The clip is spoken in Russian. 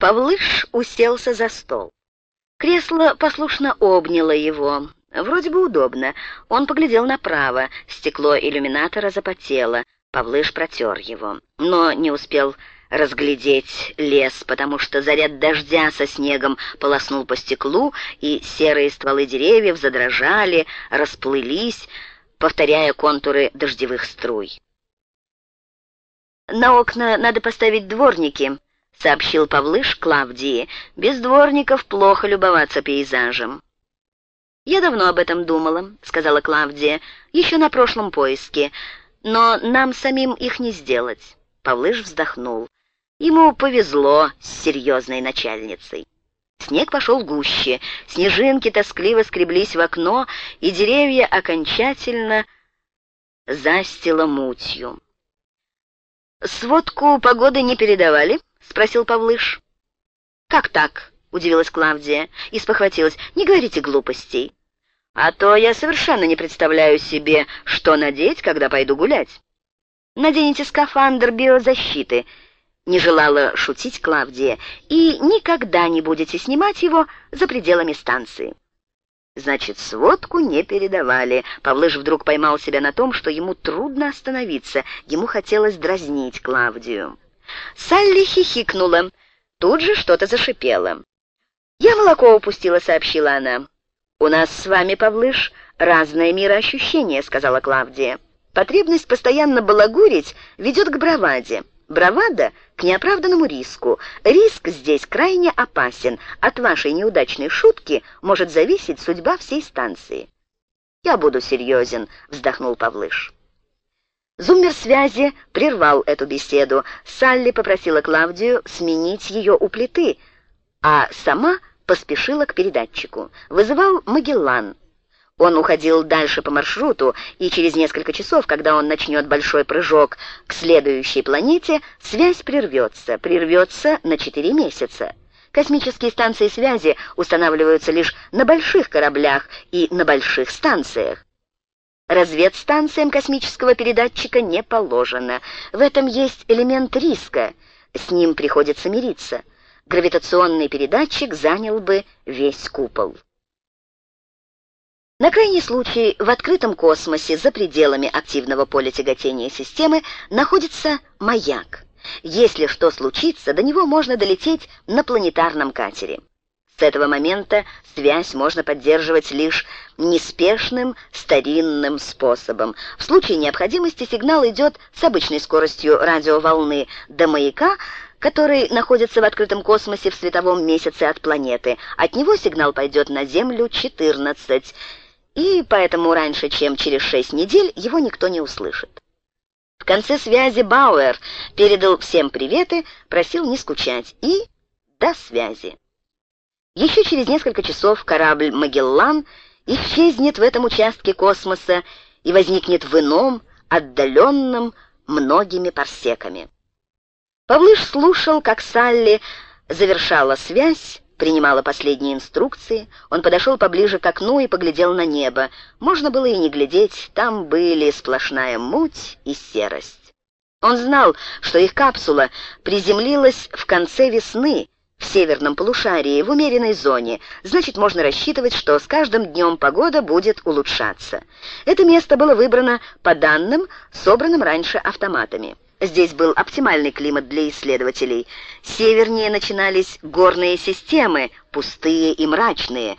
Павлыш уселся за стол. Кресло послушно обняло его. Вроде бы удобно. Он поглядел направо. Стекло иллюминатора запотело. Павлыш протер его, но не успел разглядеть лес, потому что заряд дождя со снегом полоснул по стеклу, и серые стволы деревьев задрожали, расплылись, повторяя контуры дождевых струй. «На окна надо поставить дворники», — сообщил Павлыш Клавдии. «Без дворников плохо любоваться пейзажем». «Я давно об этом думала», — сказала Клавдия, — «еще на прошлом поиске, но нам самим их не сделать». Павлыш вздохнул. Ему повезло с серьезной начальницей. Снег пошел гуще, снежинки тоскливо скреблись в окно, и деревья окончательно застило мутью. «Сводку погоды не передавали?» — спросил Павлыш. «Как так?» — удивилась Клавдия и спохватилась. «Не говорите глупостей. А то я совершенно не представляю себе, что надеть, когда пойду гулять. Наденете скафандр биозащиты», — не желала шутить Клавдия, «и никогда не будете снимать его за пределами станции». Значит, сводку не передавали. Павлыш вдруг поймал себя на том, что ему трудно остановиться. Ему хотелось дразнить Клавдию. Салли хихикнула. Тут же что-то зашипело. «Я молоко упустила», — сообщила она. «У нас с вами, Павлыш, разное мироощущение», — сказала Клавдия. «Потребность постоянно балагурить ведет к браваде. Бравада — к неоправданному риску. Риск здесь крайне опасен. От вашей неудачной шутки может зависеть судьба всей станции». «Я буду серьезен», — вздохнул Павлыш. Зуммер связи прервал эту беседу. Салли попросила Клавдию сменить ее у плиты, а сама поспешила к передатчику. Вызывал Магеллан. Он уходил дальше по маршруту, и через несколько часов, когда он начнет большой прыжок к следующей планете, связь прервется, прервется на четыре месяца. Космические станции связи устанавливаются лишь на больших кораблях и на больших станциях. Разведстанциям космического передатчика не положено. В этом есть элемент риска. С ним приходится мириться. Гравитационный передатчик занял бы весь купол. На крайний случай в открытом космосе за пределами активного поля тяготения системы находится маяк. Если что случится, до него можно долететь на планетарном катере. С этого момента связь можно поддерживать лишь неспешным старинным способом. В случае необходимости сигнал идет с обычной скоростью радиоволны до маяка, который находится в открытом космосе в световом месяце от планеты. От него сигнал пойдет на Землю 14, и поэтому раньше, чем через 6 недель, его никто не услышит. В конце связи Бауэр передал всем приветы, просил не скучать и до связи. Еще через несколько часов корабль «Магеллан» исчезнет в этом участке космоса и возникнет в ином, отдаленном, многими парсеками. Павлыш слушал, как Салли завершала связь, принимала последние инструкции. Он подошел поближе к окну и поглядел на небо. Можно было и не глядеть, там были сплошная муть и серость. Он знал, что их капсула приземлилась в конце весны, в северном полушарии, в умеренной зоне, значит, можно рассчитывать, что с каждым днем погода будет улучшаться. Это место было выбрано по данным, собранным раньше автоматами. Здесь был оптимальный климат для исследователей. Севернее начинались горные системы, пустые и мрачные.